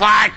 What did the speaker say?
fuck?